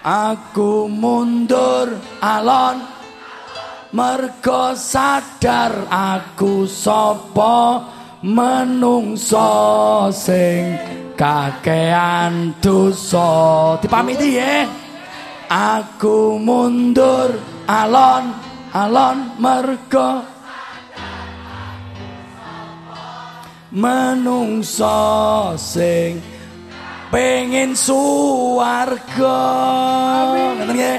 Aku mundur alon. Mergo sadar aku sapa menungso sing kakean dosa. Dipamiti ye aku mundur alon. Alon mergo menungso sing pengen suarga ngeten nggih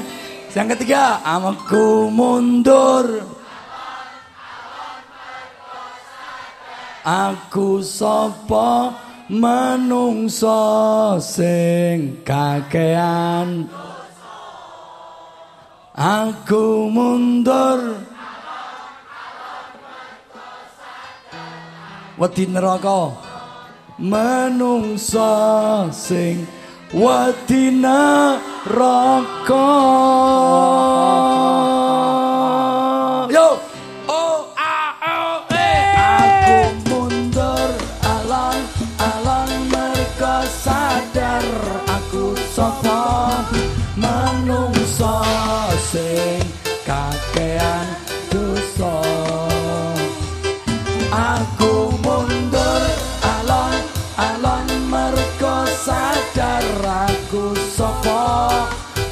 sing ketiga amku mundur. Aku sapa menungso sing kakean. Aku mundur. Wedi neraka. menungsa sing wadina raka. Yo. O a o e. Aku mundur alang alang mergo sadar. Aku sapa menungsa sing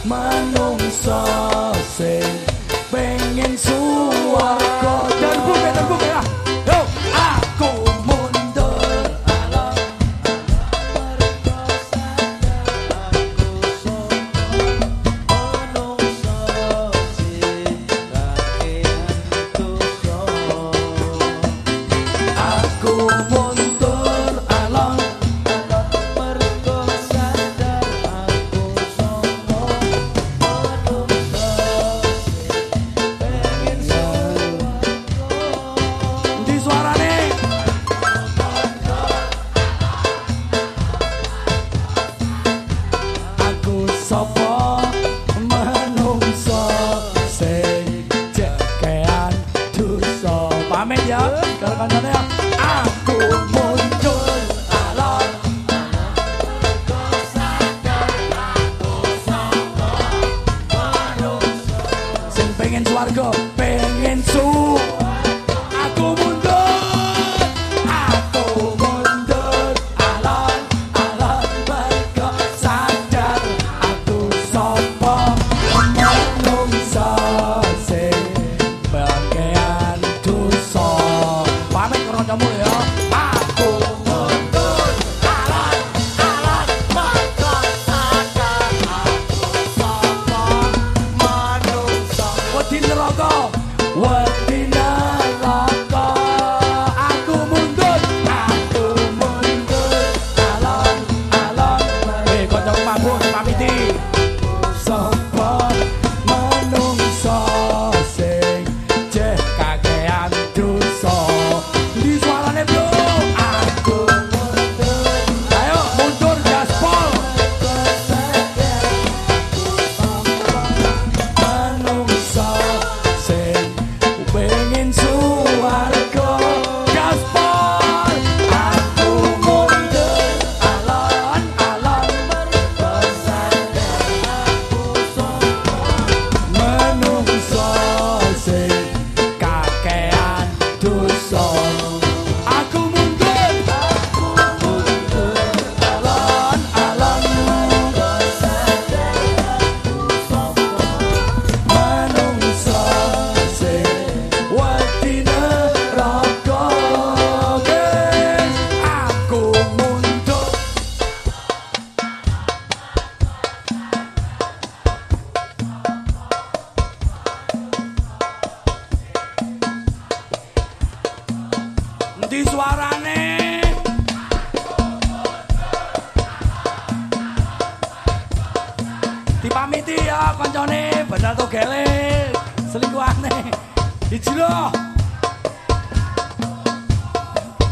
manungsa sing Amin ya. Kalau kancane ya. aku muncul alon. Sing pengen swarga pamiti ya koncone bandal togele. Selingkuhane. Dijlo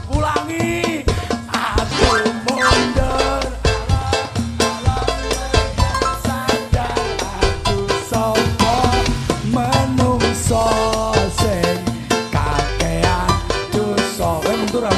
pulangi aku mundur. Menungso sing kakean dosa eh, mundur eh.